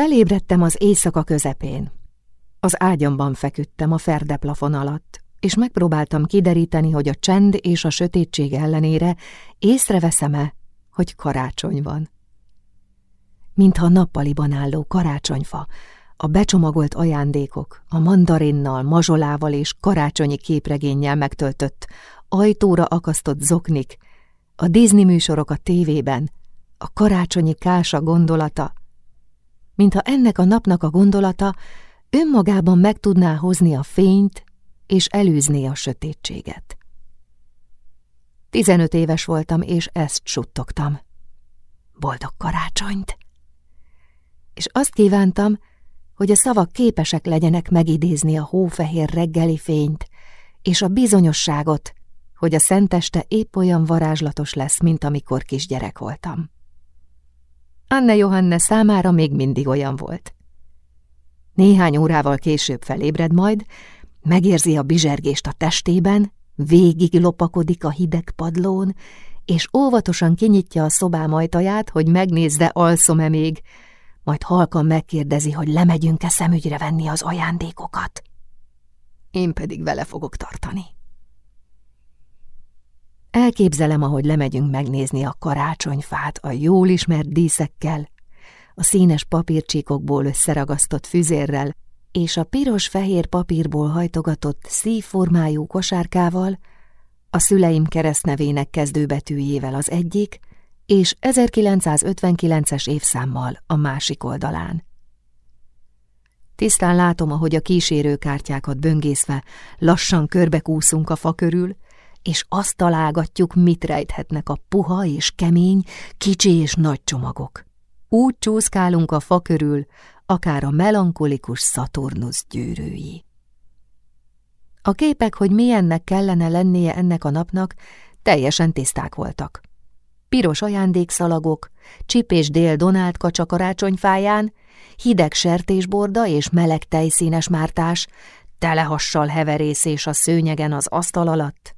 Felébredtem az éjszaka közepén. Az ágyamban feküdtem a ferdeplafon alatt, és megpróbáltam kideríteni, hogy a csend és a sötétség ellenére észreveszem-e, hogy karácsony van. Mintha nappaliban álló karácsonyfa, a becsomagolt ajándékok, a mandarinnal, mazsolával és karácsonyi képregénnyel megtöltött, ajtóra akasztott zoknik, a Disney műsorok a tévében, a karácsonyi kása gondolata, mintha ennek a napnak a gondolata önmagában meg tudná hozni a fényt és elűzni a sötétséget. Tizenöt éves voltam, és ezt suttogtam. Boldog karácsonyt! És azt kívántam, hogy a szavak képesek legyenek megidézni a hófehér reggeli fényt, és a bizonyosságot, hogy a szenteste épp olyan varázslatos lesz, mint amikor kisgyerek voltam. Anne Johanne számára még mindig olyan volt. Néhány órával később felébred majd, megérzi a bizsergést a testében, végig lopakodik a hideg padlón, és óvatosan kinyitja a szobám ajtaját, hogy megnézze, alszom-e még, majd halkan megkérdezi, hogy lemegyünk-e szemügyre venni az ajándékokat. Én pedig vele fogok tartani. Elképzelem, ahogy lemegyünk megnézni a karácsonyfát a jól ismert díszekkel, a színes papírcsíkokból összeragasztott füzérrel, és a piros-fehér papírból hajtogatott szívformájú kosárkával, a szüleim keresztnevének kezdőbetűjével az egyik, és 1959-es évszámmal a másik oldalán. Tisztán látom, ahogy a kísérőkártyákat böngészve lassan körbekúszunk a fa körül, és azt találgatjuk, mit rejthetnek a puha és kemény, kicsi és nagy csomagok. Úgy csúszkálunk a fa körül, akár a melankolikus Szaturnusz gyűrűi. A képek, hogy milyennek kellene lennie ennek a napnak, teljesen tiszták voltak. Piros ajándékszalagok, csip és dél Donald kacsa karácsonyfáján, hideg sertésborda és meleg tejszínes mártás, telehassal heverészés a szőnyegen az asztal alatt,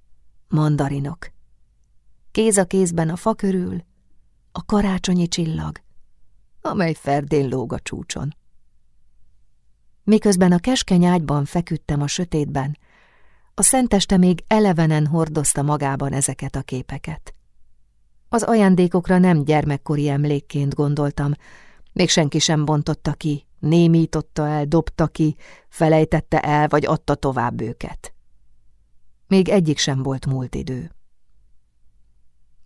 mandarinok. Kéz a kézben a fa körül, a karácsonyi csillag, amely ferdén lóg a csúcson. Miközben a keskeny ágyban feküdtem a sötétben, a szenteste még elevenen hordozta magában ezeket a képeket. Az ajándékokra nem gyermekkori emlékként gondoltam, még senki sem bontotta ki, némította el, dobta ki, felejtette el, vagy adta tovább őket. Még egyik sem volt múlt idő.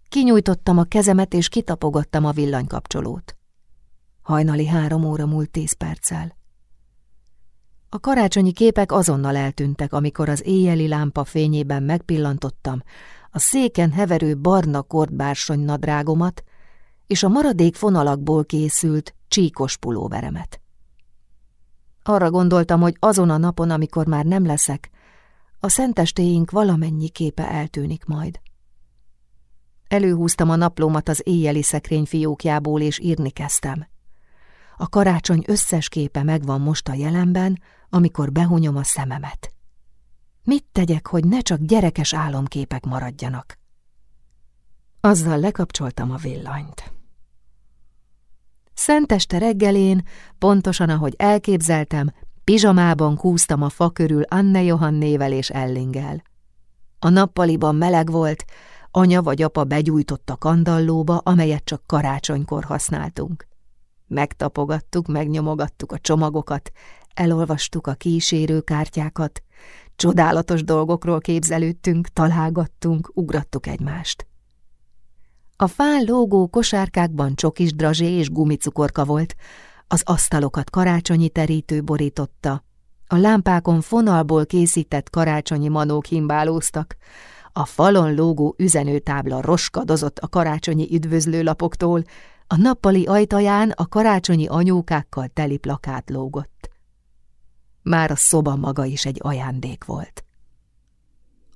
Kinyújtottam a kezemet, és kitapogattam a villanykapcsolót. Hajnali három óra múlt tíz perccel. A karácsonyi képek azonnal eltűntek, amikor az éjjeli lámpa fényében megpillantottam a széken heverő barna kordbársony nadrágomat és a maradék fonalakból készült csíkos pulóveremet. Arra gondoltam, hogy azon a napon, amikor már nem leszek, a szentestéink valamennyi képe eltűnik majd. Előhúztam a naplómat az éjjeli szekrény fiókjából, és írni kezdtem. A karácsony összes képe megvan most a jelenben, amikor behunyom a szememet. Mit tegyek, hogy ne csak gyerekes álomképek maradjanak? Azzal lekapcsoltam a villanyt. Szenteste reggelén, pontosan ahogy elképzeltem, pizsamában kúztam a fa körül Anne Johannével és Ellingel. A nappaliban meleg volt, anya vagy apa begyújtott a kandallóba, amelyet csak karácsonykor használtunk. Megtapogattuk, megnyomogattuk a csomagokat, elolvastuk a kísérőkártyákat, csodálatos dolgokról képzelődtünk, találgattunk, ugrattuk egymást. A fán lógó kosárkákban csokis drazsé és gumicukorka volt, az asztalokat karácsonyi terítő borította, a lámpákon fonalból készített karácsonyi manók himbálóztak, a falon lógó üzenőtábla roskadozott a karácsonyi üdvözlőlapoktól, a nappali ajtaján a karácsonyi anyókákkal teli plakát lógott. Már a szoba maga is egy ajándék volt.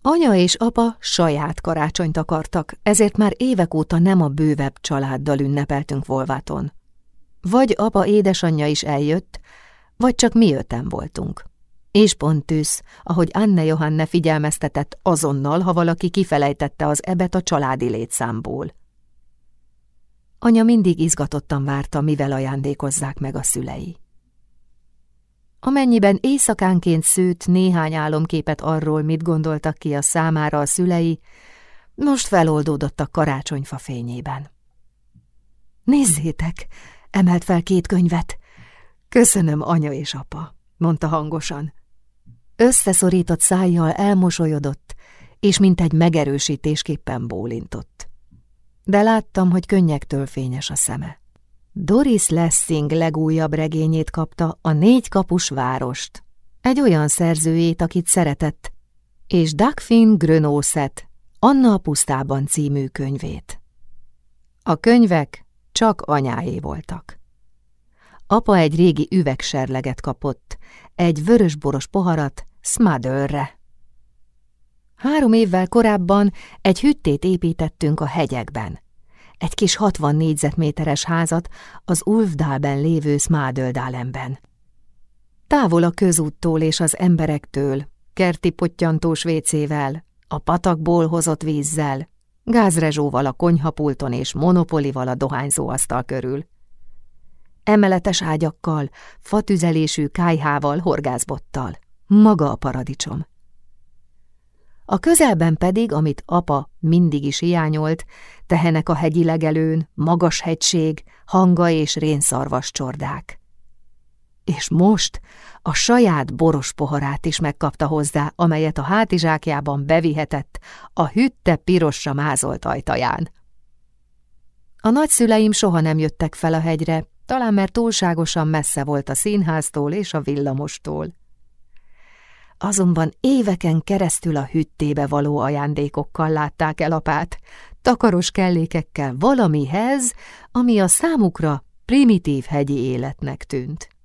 Anya és apa saját karácsonyt akartak, ezért már évek óta nem a bővebb családdal ünnepeltünk Volváton. Vagy apa édesanyja is eljött, vagy csak mi öten voltunk. És pont tűz, ahogy Anne Johanne figyelmeztetett azonnal, ha valaki kifelejtette az ebet a családi létszámból. Anya mindig izgatottan várta, mivel ajándékozzák meg a szülei. Amennyiben éjszakánként szőtt néhány álomképet arról, mit gondoltak ki a számára a szülei, most feloldódott a karácsonyfa fényében. Nézzétek, emelt fel két könyvet. Köszönöm, anya és apa, mondta hangosan. Összeszorított szájjal elmosolyodott, és mint egy megerősítésképpen bólintott. De láttam, hogy könnyektől fényes a szeme. Doris Lessing legújabb regényét kapta, a négy kapus várost. Egy olyan szerzőjét, akit szeretett, és Dagfin Grönószet, Anna a pusztában című könyvét. A könyvek csak anyáé voltak. Apa egy régi üvegserleget kapott, egy vörösboros poharat Smotherre. Három évvel korábban egy hüttét építettünk a hegyekben. Egy kis 60 négyzetméteres házat az Ulfdálben lévő Smádöldálemben. Távol a közúttól és az emberektől, kerti pottyantós vécével, a patakból hozott vízzel, gázrezsóval a konyhapulton és monopolival a dohányzóasztal körül. Emeletes ágyakkal, fatüzelésű kájhával, horgászbottal. Maga a paradicsom. A közelben pedig, amit apa mindig is hiányolt, tehenek a hegyi legelőn, magas hegység, hanga és rénszarvas csordák. És most a saját boros poharát is megkapta hozzá, amelyet a hátizsákjában bevihetett a hütte pirosra mázolt ajtaján. A nagyszüleim soha nem jöttek fel a hegyre, talán mert túlságosan messze volt a színháztól és a villamostól. Azonban éveken keresztül a hüttébe való ajándékokkal látták el apát, takaros kellékekkel valamihez, ami a számukra primitív hegyi életnek tűnt.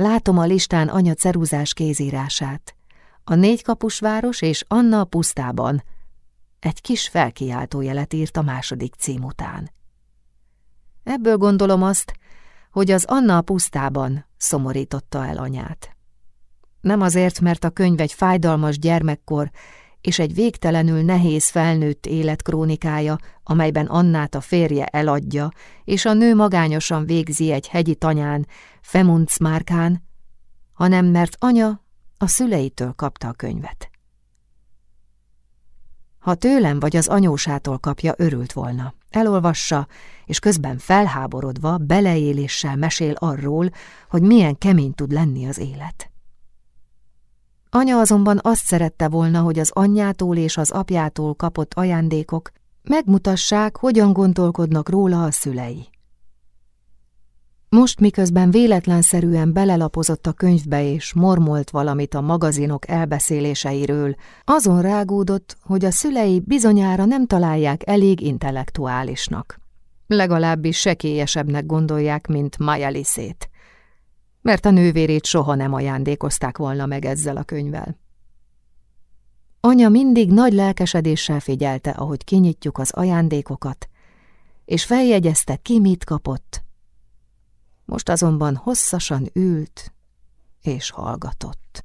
Látom a listán anya ceruzás kézírását. A négykapusváros és Anna a pusztában. Egy kis felkiáltójelet írt a második cím után. Ebből gondolom azt, hogy az Anna a pusztában szomorította el anyát. Nem azért, mert a könyv egy fájdalmas gyermekkor és egy végtelenül nehéz felnőtt élet krónikája, amelyben Annát a férje eladja, és a nő magányosan végzi egy hegyi tanyán, Femundsmárkán, hanem mert anya a szüleitől kapta a könyvet. Ha tőlem vagy az anyósától kapja, örült volna. Elolvassa, és közben felháborodva, beleéléssel mesél arról, hogy milyen kemény tud lenni az élet. Anya azonban azt szerette volna, hogy az anyjától és az apjától kapott ajándékok megmutassák, hogyan gondolkodnak róla a szülei. Most miközben véletlenszerűen belelapozott a könyvbe és mormolt valamit a magazinok elbeszéléseiről, azon rágódott, hogy a szülei bizonyára nem találják elég intellektuálisnak. Legalábbis sekélyesebbnek gondolják, mint Majaliszét mert a nővérét soha nem ajándékozták volna meg ezzel a könyvvel. Anya mindig nagy lelkesedéssel figyelte, ahogy kinyitjuk az ajándékokat, és feljegyezte, ki mit kapott. Most azonban hosszasan ült és hallgatott.